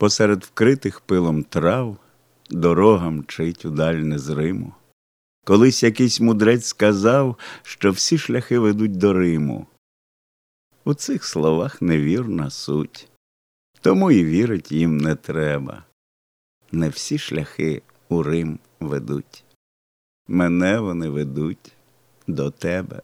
посеред вкритих пилом трав, дорога мчить удаль Риму. Колись якийсь мудрець сказав, що всі шляхи ведуть до Риму. У цих словах невірна суть, тому і вірить їм не треба. Не всі шляхи у Рим ведуть. Мене вони ведуть до тебе.